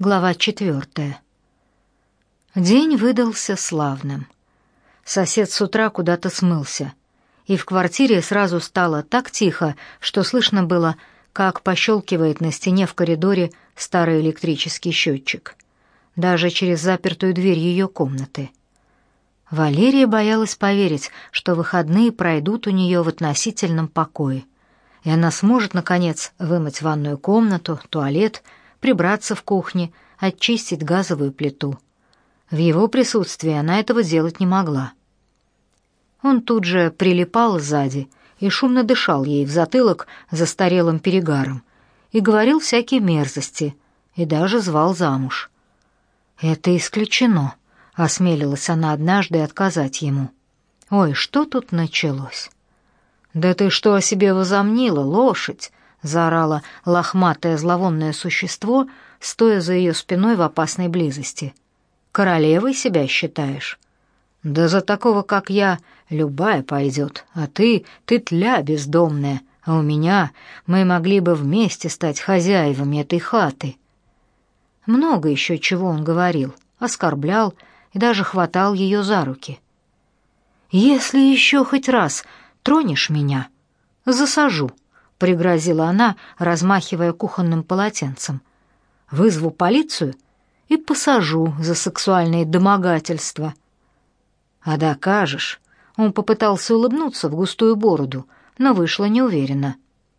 Глава четвертая. День выдался славным. Сосед с утра куда-то смылся, и в квартире сразу стало так тихо, что слышно было, как пощелкивает на стене в коридоре старый электрический счетчик. Даже через запертую дверь ее комнаты. Валерия боялась поверить, что выходные пройдут у нее в относительном покое, и она сможет, наконец, вымыть ванную комнату, туалет — прибраться в кухне, очистить газовую плиту. В его присутствии она этого делать не могла. Он тут же прилипал сзади и шумно дышал ей в затылок застарелым перегаром и говорил всякие мерзости, и даже звал замуж. «Это исключено», — осмелилась она однажды отказать ему. «Ой, что тут началось?» «Да ты что о себе возомнила, лошадь?» Заорало лохматое зловонное существо, стоя за ее спиной в опасной близости. Королевой себя считаешь? Да за такого, как я, любая пойдет, а ты, ты тля бездомная, а у меня мы могли бы вместе стать хозяевами этой хаты. Много еще чего он говорил, оскорблял и даже хватал ее за руки. Если еще хоть раз тронешь меня, засажу пригрозила она, размахивая кухонным полотенцем. Вызову полицию и посажу за сексуальные домогательства. А докажешь? Он попытался улыбнуться в густую бороду, но вышло неуверенно.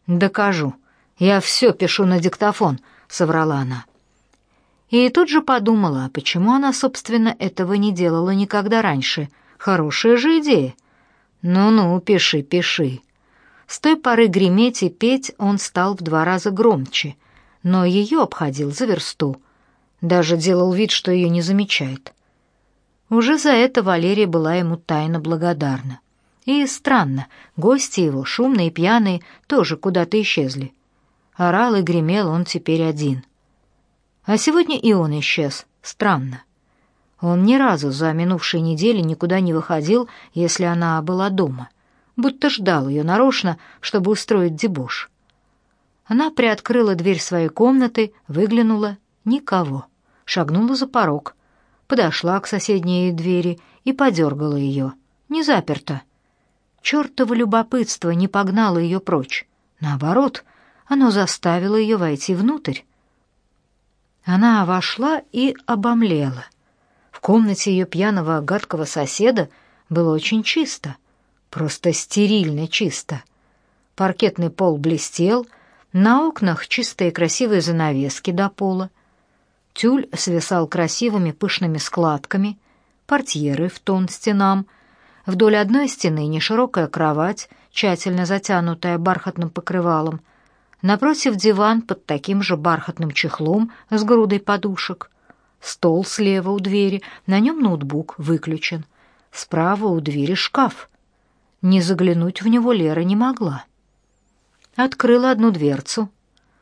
Докажу. Я все пишу на диктофон, соврала она. И тут же подумала, почему она, собственно, этого не делала никогда раньше. Хорошая же идея. Ну-ну, пиши, пиши. С той поры греметь и петь он стал в два раза громче, но ее обходил за версту. Даже делал вид, что ее не замечает. Уже за это Валерия была ему тайно благодарна. И странно, гости его, шумные и пьяные, тоже куда-то исчезли. Орал и гремел он теперь один. А сегодня и он исчез. Странно. Он ни разу за минувшие недели никуда не выходил, если она была дома будто ждал ее нарочно, чтобы устроить дебош. Она приоткрыла дверь своей комнаты, выглянула — никого. Шагнула за порог, подошла к соседней двери и подергала ее. Не заперто. Чёртово любопытство не погнало ее прочь. Наоборот, оно заставило ее войти внутрь. Она вошла и обомлела. В комнате ее пьяного гадкого соседа было очень чисто — Просто стерильно чисто. Паркетный пол блестел, на окнах чистые красивые занавески до пола. Тюль свисал красивыми пышными складками, портьеры в тон стенам. Вдоль одной стены неширокая кровать, тщательно затянутая бархатным покрывалом. Напротив диван под таким же бархатным чехлом с грудой подушек. Стол слева у двери, на нем ноутбук выключен. Справа у двери шкаф — не заглянуть в него Лера не могла. Открыла одну дверцу.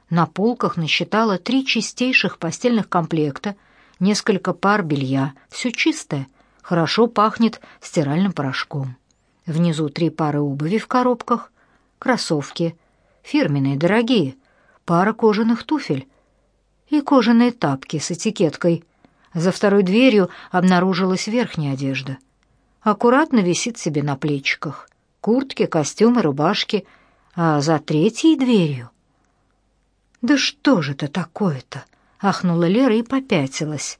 На полках насчитала три чистейших постельных комплекта, несколько пар белья, все чистое, хорошо пахнет стиральным порошком. Внизу три пары обуви в коробках, кроссовки, фирменные, дорогие, пара кожаных туфель и кожаные тапки с этикеткой. За второй дверью обнаружилась верхняя одежда. Аккуратно висит себе на плечиках куртки, костюмы, рубашки, а за третьей дверью... «Да что же это такое-то?» — ахнула Лера и попятилась.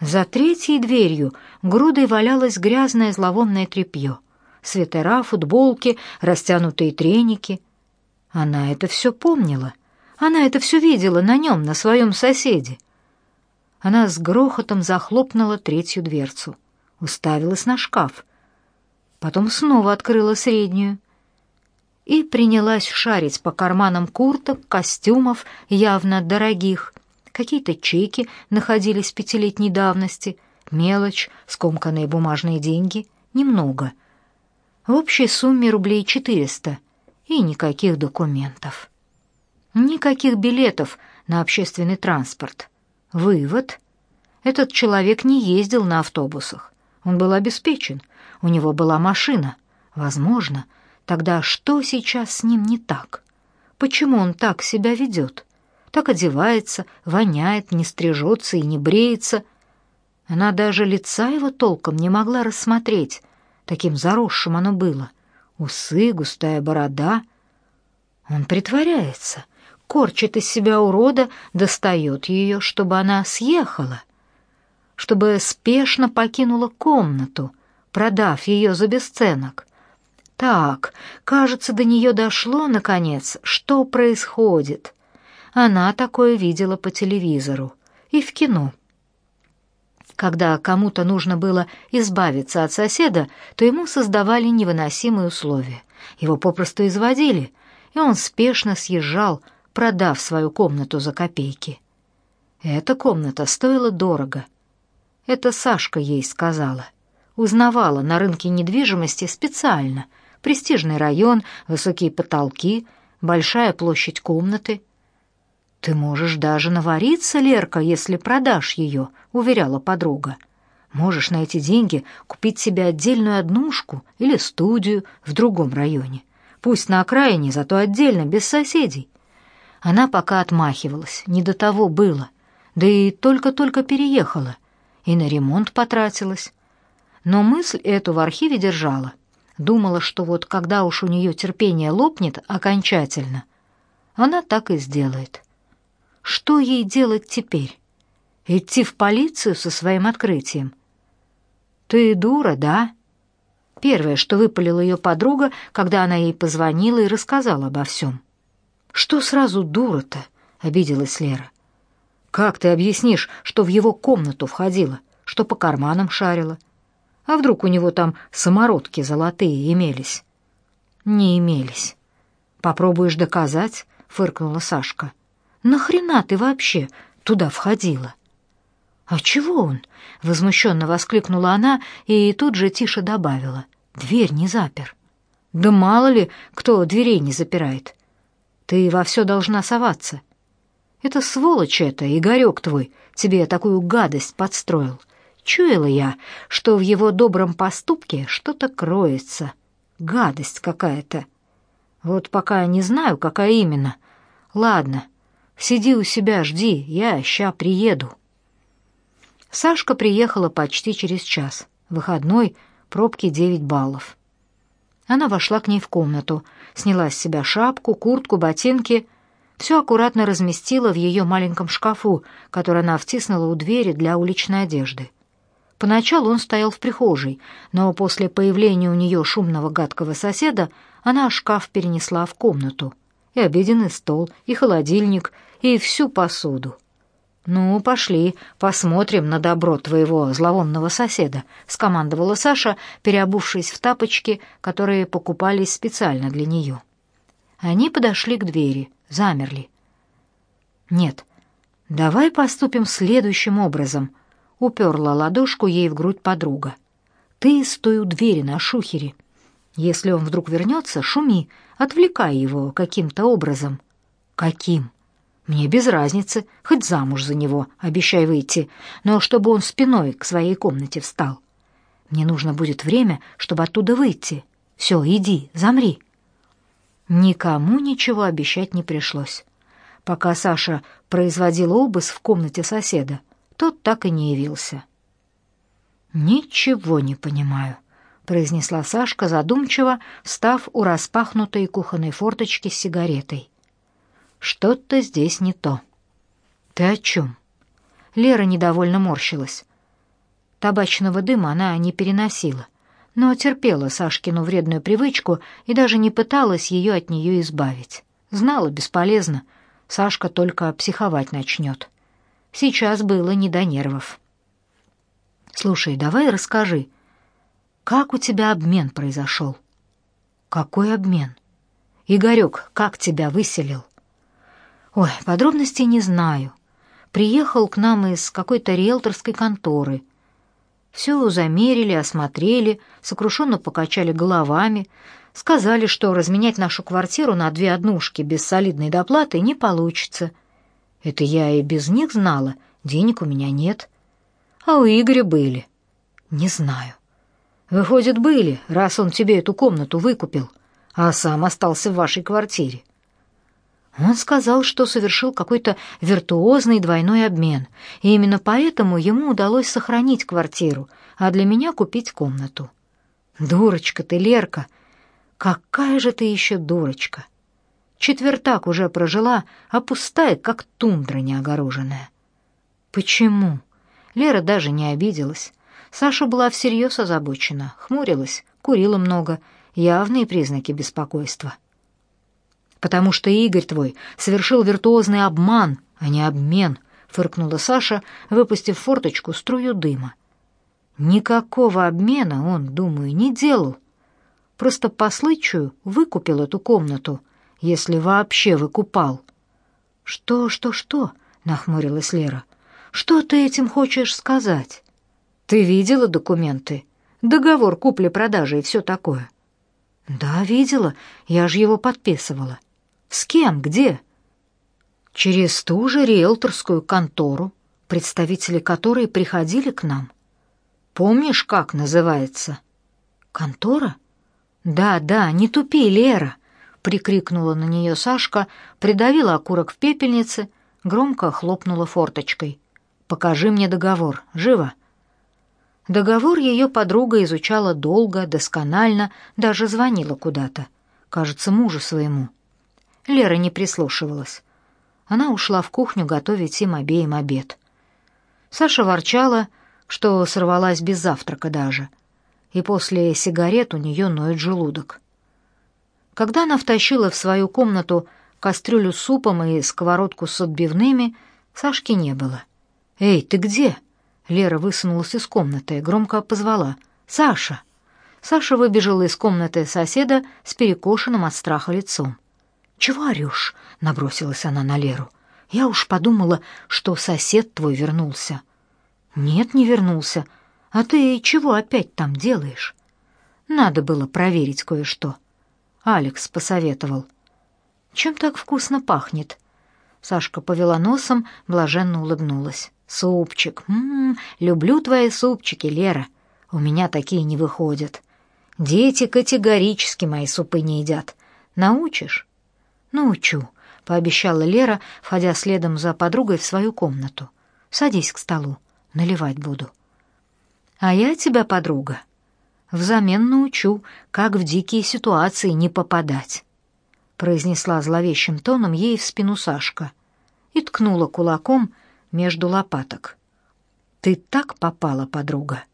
За третьей дверью грудой валялось грязное зловонное тряпье. Свитера, футболки, растянутые треники. Она это все помнила. Она это все видела на нем, на своем соседе. Она с грохотом захлопнула третью дверцу. Уставилась на шкаф потом снова открыла среднюю и принялась шарить по карманам курток, костюмов, явно дорогих. Какие-то чеки находились пятилетней давности, мелочь, скомканные бумажные деньги, немного. В общей сумме рублей четыреста и никаких документов. Никаких билетов на общественный транспорт. Вывод. Этот человек не ездил на автобусах. Он был обеспечен, у него была машина. Возможно. Тогда что сейчас с ним не так? Почему он так себя ведет? Так одевается, воняет, не стрижется и не бреется. Она даже лица его толком не могла рассмотреть, таким заросшим оно было. Усы, густая борода. Он притворяется, корчит из себя урода, достает ее, чтобы она съехала, чтобы спешно покинула комнату, продав ее за бесценок. Так, кажется, до нее дошло, наконец, что происходит. Она такое видела по телевизору и в кино. Когда кому-то нужно было избавиться от соседа, то ему создавали невыносимые условия. Его попросту изводили, и он спешно съезжал, продав свою комнату за копейки. Эта комната стоила дорого. Это Сашка ей сказала. Узнавала на рынке недвижимости специально. Престижный район, высокие потолки, большая площадь комнаты. «Ты можешь даже навариться, Лерка, если продашь ее», — уверяла подруга. «Можешь на эти деньги купить себе отдельную однушку или студию в другом районе. Пусть на окраине, зато отдельно, без соседей. Она пока отмахивалась, не до того было. Да и только-только переехала, и на ремонт потратилась. Но мысль эту в архиве держала. Думала, что вот когда уж у нее терпение лопнет окончательно, она так и сделает. Что ей делать теперь? Идти в полицию со своим открытием? «Ты дура, да?» Первое, что выпалила ее подруга, когда она ей позвонила и рассказала обо всем. «Что сразу дура-то?» — обиделась Лера. «Как ты объяснишь, что в его комнату входила, что по карманам шарила? А вдруг у него там самородки золотые имелись?» «Не имелись». «Попробуешь доказать?» — фыркнула Сашка. «Нахрена ты вообще туда входила?» «А чего он?» — возмущенно воскликнула она и тут же тише добавила. «Дверь не запер». «Да мало ли, кто дверей не запирает. Ты во все должна соваться. Это сволочь это, Игорек твой, тебе такую гадость подстроил. Чуяла я, что в его добром поступке что-то кроется. Гадость какая-то. Вот пока не знаю, какая именно. Ладно, сиди у себя, жди, я ща приеду. Сашка приехала почти через час. Выходной, пробки девять баллов. Она вошла к ней в комнату, сняла с себя шапку, куртку, ботинки, все аккуратно разместила в ее маленьком шкафу, который она втиснула у двери для уличной одежды. Поначалу он стоял в прихожей, но после появления у нее шумного гадкого соседа она шкаф перенесла в комнату. И обеденный стол, и холодильник, и всю посуду. «Ну, пошли, посмотрим на добро твоего зловонного соседа», — скомандовала Саша, переобувшись в тапочки, которые покупались специально для нее. Они подошли к двери, замерли. «Нет, давай поступим следующим образом», — уперла ладошку ей в грудь подруга. «Ты стой у двери на шухере. Если он вдруг вернется, шуми, отвлекай его каким-то образом». «Каким?» Мне без разницы, хоть замуж за него, обещай выйти, но чтобы он спиной к своей комнате встал. Мне нужно будет время, чтобы оттуда выйти. Все, иди, замри». Никому ничего обещать не пришлось. Пока Саша производила обыск в комнате соседа, тот так и не явился. «Ничего не понимаю», — произнесла Сашка задумчиво, став у распахнутой кухонной форточки с сигаретой. Что-то здесь не то. Ты о чем? Лера недовольно морщилась. Табачного дыма она не переносила, но терпела Сашкину вредную привычку и даже не пыталась ее от нее избавить. Знала, бесполезно. Сашка только психовать начнет. Сейчас было не до нервов. «Слушай, давай расскажи, как у тебя обмен произошел?» «Какой обмен?» «Игорек, как тебя выселил?» Ой, подробностей не знаю. Приехал к нам из какой-то риэлторской конторы. Все замерили, осмотрели, сокрушенно покачали головами, сказали, что разменять нашу квартиру на две однушки без солидной доплаты не получится. Это я и без них знала, денег у меня нет. А у Игоря были. Не знаю. Выходит, были, раз он тебе эту комнату выкупил, а сам остался в вашей квартире. Он сказал, что совершил какой-то виртуозный двойной обмен, и именно поэтому ему удалось сохранить квартиру, а для меня купить комнату. Дурочка ты, Лерка. Какая же ты еще дурочка. Четвертак уже прожила, а пустая, как тундра неогороженная. Почему? Лера даже не обиделась. Саша была всерьез озабочена, хмурилась, курила много, явные признаки беспокойства потому что Игорь твой совершил виртуозный обман, а не обмен, фыркнула Саша, выпустив форточку струю дыма. Никакого обмена он, думаю, не делал. Просто по случаю выкупил эту комнату, если вообще выкупал. Что, что, что? нахмурилась Лера. Что ты этим хочешь сказать? Ты видела документы? Договор купли-продажи и все такое. Да, видела. Я же его подписывала. С кем? Где? Через ту же риэлторскую контору, представители которой приходили к нам. Помнишь, как называется? Контора? Да, да, не тупи, Лера, прикрикнула на нее Сашка, придавила окурок в пепельнице, громко хлопнула форточкой. Покажи мне договор, живо. Договор ее подруга изучала долго, досконально, даже звонила куда-то, кажется, мужу своему. Лера не прислушивалась. Она ушла в кухню готовить им обеим обед. Саша ворчала, что сорвалась без завтрака даже, и после сигарет у нее ноет желудок. Когда она втащила в свою комнату кастрюлю с супом и сковородку с отбивными, Сашки не было. «Эй, ты где?» Лера высунулась из комнаты и громко позвала. «Саша!» Саша выбежала из комнаты соседа с перекошенным от страха лицом. «Чего орешь?» — набросилась она на Леру. «Я уж подумала, что сосед твой вернулся». «Нет, не вернулся. А ты чего опять там делаешь?» «Надо было проверить кое-что». Алекс посоветовал. «Чем так вкусно пахнет?» Сашка повела носом, блаженно улыбнулась. «Супчик. М-м, люблю твои супчики, Лера. У меня такие не выходят. Дети категорически мои супы не едят. Научишь?» «Научу», — пообещала Лера, входя следом за подругой в свою комнату. «Садись к столу, наливать буду». «А я тебя, подруга, взамен научу, как в дикие ситуации не попадать», — произнесла зловещим тоном ей в спину Сашка и ткнула кулаком между лопаток. «Ты так попала, подруга,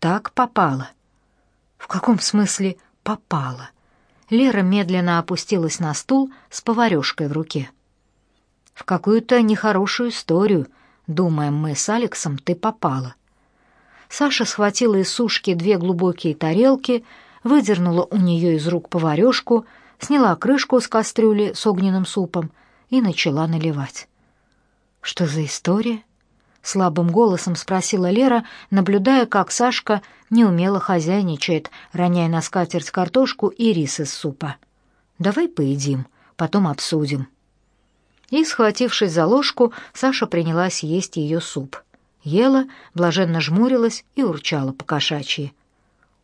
так попала». «В каком смысле попала?» Лера медленно опустилась на стул с поварёшкой в руке. В какую-то нехорошую историю, думаем мы с Алексом, ты попала. Саша схватила из сушки две глубокие тарелки, выдернула у неё из рук поварёшку, сняла крышку с кастрюли с огненным супом и начала наливать. Что за история? слабым голосом спросила Лера, наблюдая, как Сашка неумело хозяйничает, роняя на скатерть картошку и рис из супа. Давай поедим, потом обсудим. И, схватившись за ложку, Саша принялась есть ее суп. Ела, блаженно жмурилась и урчала по-кошачьи.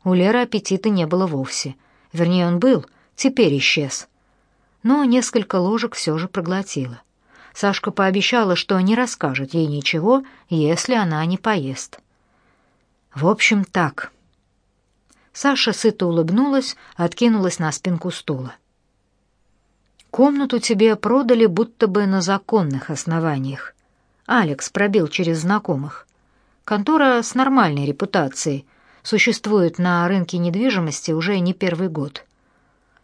У Леры аппетита не было вовсе. Вернее, он был, теперь исчез. Но несколько ложек все же проглотила. Сашка пообещала, что не расскажет ей ничего, если она не поест. В общем, так. Саша сыто улыбнулась, откинулась на спинку стула. Комнату тебе продали будто бы на законных основаниях. Алекс пробил через знакомых. Контора с нормальной репутацией существует на рынке недвижимости уже не первый год.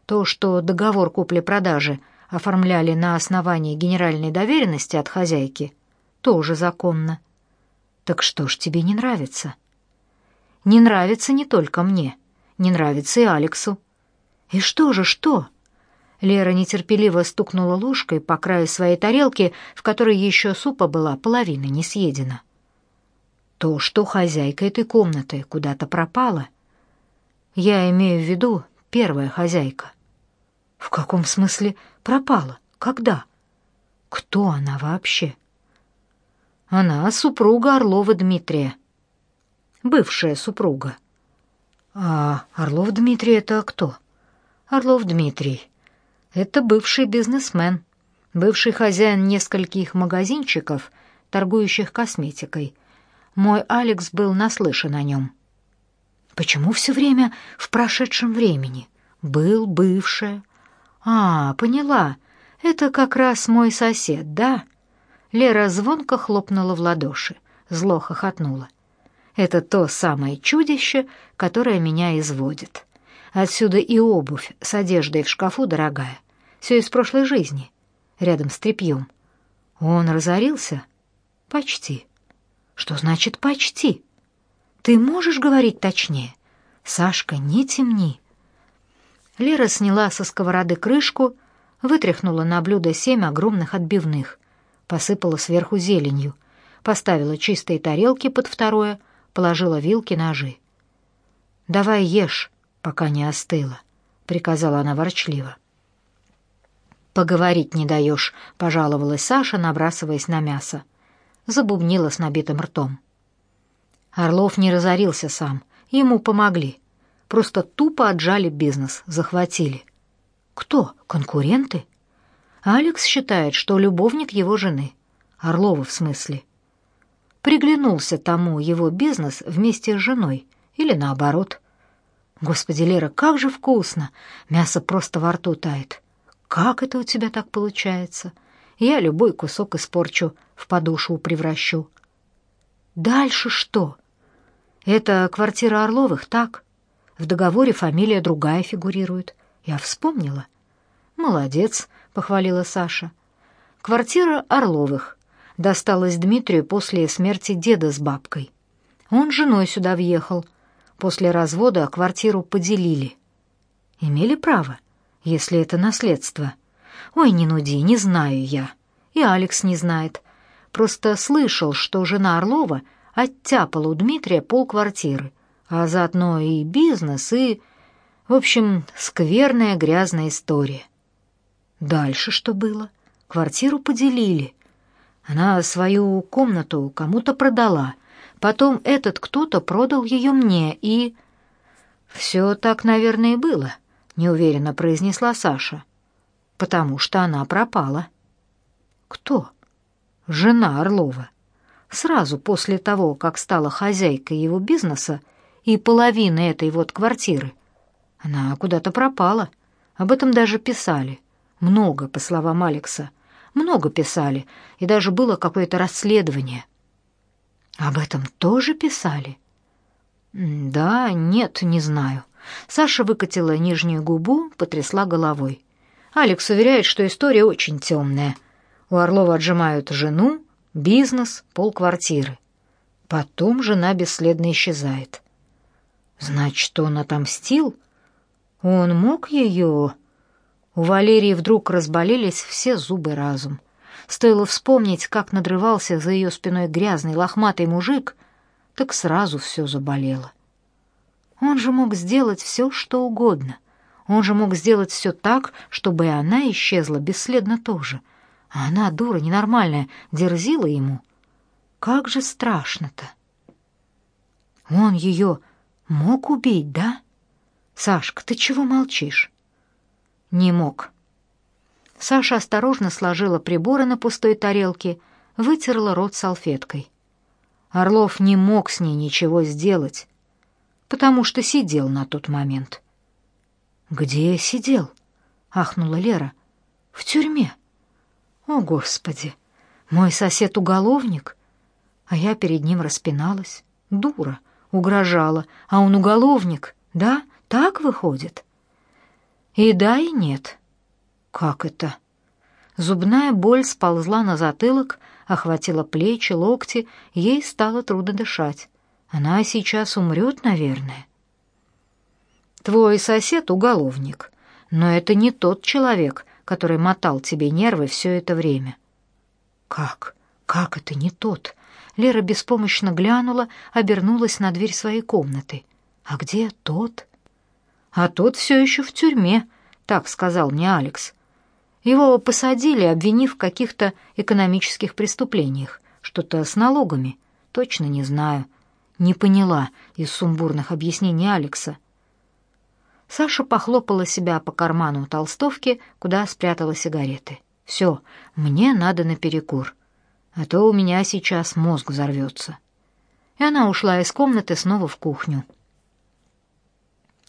То, что договор купли-продажи оформляли на основании генеральной доверенности от хозяйки, тоже законно. Так что ж тебе не нравится? Не нравится не только мне, не нравится и Алексу. И что же, что? Лера нетерпеливо стукнула ложкой по краю своей тарелки, в которой еще супа была половина не съедена. То, что хозяйка этой комнаты куда-то пропала. Я имею в виду первая хозяйка. В каком смысле пропала? Когда? Кто она вообще? Она супруга Орлова Дмитрия. Бывшая супруга. А Орлов Дмитрий это кто? Орлов Дмитрий. Это бывший бизнесмен. бывший хозяин нескольких магазинчиков, торгующих косметикой. Мой Алекс был наслышан о нем. Почему все время в прошедшем времени? Был, бывшая. А, поняла. Это как раз мой сосед, да? Лера звонко хлопнула в ладоши, зло хохотнула. Это то самое чудище, которое меня изводит. Отсюда и обувь с одеждой в шкафу дорогая. Все из прошлой жизни, рядом с тряпьем. Он разорился? Почти. Что значит «почти»? Ты можешь говорить точнее? Сашка, не темни. Лера сняла со сковороды крышку, вытряхнула на блюдо семь огромных отбивных, посыпала сверху зеленью, поставила чистые тарелки под второе, положила вилки, ножи. «Давай ешь, пока не остыло», — приказала она ворчливо. «Поговорить не даешь», — пожаловалась Саша, набрасываясь на мясо. Забубнила с набитым ртом. Орлов не разорился сам, ему помогли. Просто тупо отжали бизнес, захватили. Кто? Конкуренты? Алекс считает, что любовник его жены. Орлова в смысле. Приглянулся тому его бизнес вместе с женой. Или наоборот. Господи, Лера, как же вкусно! Мясо просто во рту тает. Как это у тебя так получается? Я любой кусок испорчу, в подушку превращу. Дальше что? Это квартира Орловых, так? В договоре фамилия другая фигурирует. Я вспомнила. Молодец, похвалила Саша. Квартира Орловых досталась Дмитрию после смерти деда с бабкой. Он женой сюда въехал. После развода квартиру поделили. Имели право, если это наследство. Ой, не нуди, не знаю я. И Алекс не знает. Просто слышал, что жена Орлова оттяпала у Дмитрия полквартиры, а заодно и бизнес, и... В общем, скверная грязная история. Дальше что было? Квартиру поделили. Она свою комнату кому-то продала. Потом этот кто-то продал ее мне, и... «Все так, наверное, и было», — неуверенно произнесла Саша. «Потому что она пропала». «Кто?» «Жена Орлова» сразу после того, как стала хозяйкой его бизнеса и половины этой вот квартиры. Она куда-то пропала. Об этом даже писали. Много, по словам Алекса. Много писали, и даже было какое-то расследование. Об этом тоже писали? Да, нет, не знаю. Саша выкатила нижнюю губу, потрясла головой. Алекс уверяет, что история очень темная. У Орлова отжимают жену, Бизнес, полквартиры. Потом жена бесследно исчезает. Значит, он отомстил? Он мог ее... У Валерии вдруг разболелись все зубы разум. Стоило вспомнить, как надрывался за ее спиной грязный лохматый мужик, так сразу все заболело. Он же мог сделать все, что угодно. Он же мог сделать все так, чтобы и она исчезла бесследно тоже. А она, дура ненормальная, дерзила ему. Как же страшно-то. Он ее мог убить, да? Сашка, ты чего молчишь? Не мог. Саша осторожно сложила приборы на пустой тарелке, вытерла рот салфеткой. Орлов не мог с ней ничего сделать, потому что сидел на тот момент. «Где сидел?» — ахнула Лера. «В тюрьме». О, Господи! Мой сосед уголовник, а я перед ним распиналась. Дура, угрожала, а он уголовник, да? Так выходит? И да, и нет. Как это? Зубная боль сползла на затылок, охватила плечи, локти, ей стало трудно дышать. Она сейчас умрет, наверное. Твой сосед уголовник, но это не тот человек, который мотал тебе нервы все это время. Как? Как это не тот? Лера беспомощно глянула, обернулась на дверь своей комнаты. А где тот? А тот все еще в тюрьме, так сказал мне Алекс. Его посадили, обвинив в каких-то экономических преступлениях, что-то с налогами. Точно не знаю. Не поняла из сумбурных объяснений Алекса. Саша похлопала себя по карману толстовки, куда спрятала сигареты. Все, мне надо на перекур, а то у меня сейчас мозг взорвется. И она ушла из комнаты снова в кухню.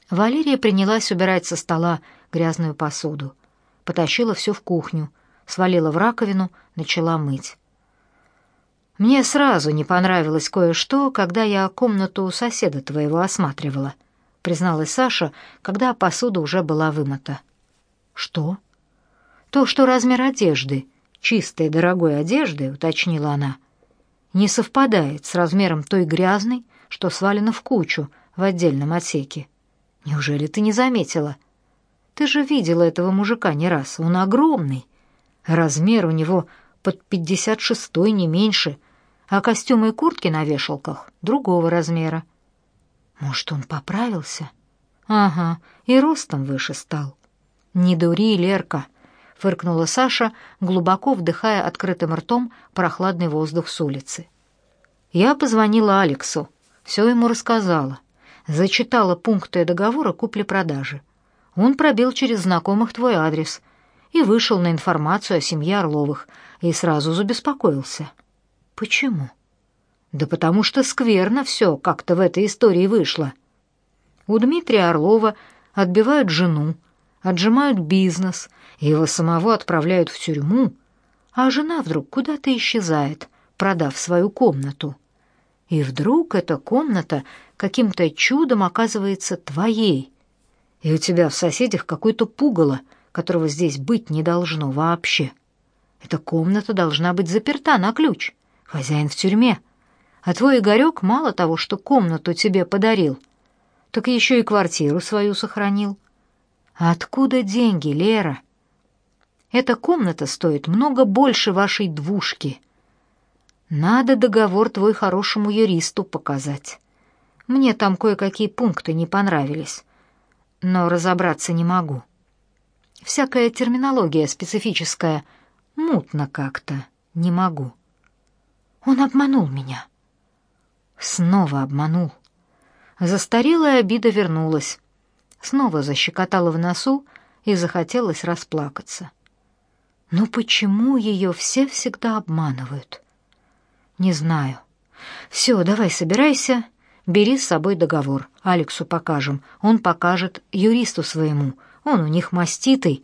Валерия принялась убирать со стола грязную посуду. Потащила все в кухню, свалила в раковину, начала мыть. Мне сразу не понравилось кое-что, когда я комнату соседа твоего осматривала, призналась Саша, когда посуда уже была вымыта. Что? То, что размер одежды, чистой дорогой одежды, уточнила она, не совпадает с размером той грязной, что свалена в кучу в отдельном отсеке. Неужели ты не заметила? Ты же видела этого мужика не раз. Он огромный. Размер у него под пятьдесят шестой, не меньше, а костюмы и куртки на вешалках другого размера. Может, он поправился? Ага, и ростом выше стал. Не дури, Лерка, фыркнула Саша, глубоко вдыхая открытым ртом прохладный воздух с улицы. Я позвонила Алексу, все ему рассказала. Зачитала пункты договора купли-продажи. Он пробил через знакомых твой адрес и вышел на информацию о семье Орловых и сразу забеспокоился. Почему? Да потому что скверно все как-то в этой истории вышло. У Дмитрия Орлова отбивают жену, отжимают бизнес, его самого отправляют в тюрьму, а жена вдруг куда-то исчезает, продав свою комнату. И вдруг эта комната каким-то чудом оказывается твоей. И у тебя в соседях какой-то пугало, которого здесь быть не должно вообще. Эта комната должна быть заперта на ключ. Хозяин в тюрьме. А твой Игорек мало того, что комнату тебе подарил, так еще и квартиру свою сохранил. А откуда деньги, Лера? Эта комната стоит много больше вашей двушки. Надо договор твой хорошему юристу показать. Мне там кое-какие пункты не понравились, но разобраться не могу. Всякая терминология специфическая мутно как-то, не могу. Он обманул меня. Снова обманул. Застарелая обида вернулась. Снова защекотала в носу и захотелось расплакаться. Но почему ее все всегда обманывают? Не знаю. Все, давай собирайся, бери с собой договор. Алексу покажем, он покажет юристу своему. Он у них маститый.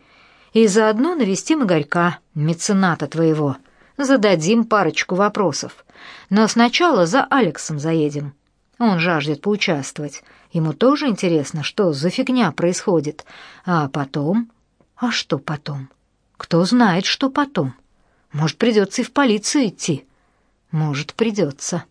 И заодно навестим Игорька, мецената твоего. Зададим парочку вопросов. Но сначала за Алексом заедем. Он жаждет поучаствовать. Ему тоже интересно, что за фигня происходит. А потом... А что потом? Кто знает, что потом? Может, придется и в полицию идти. Может, придется.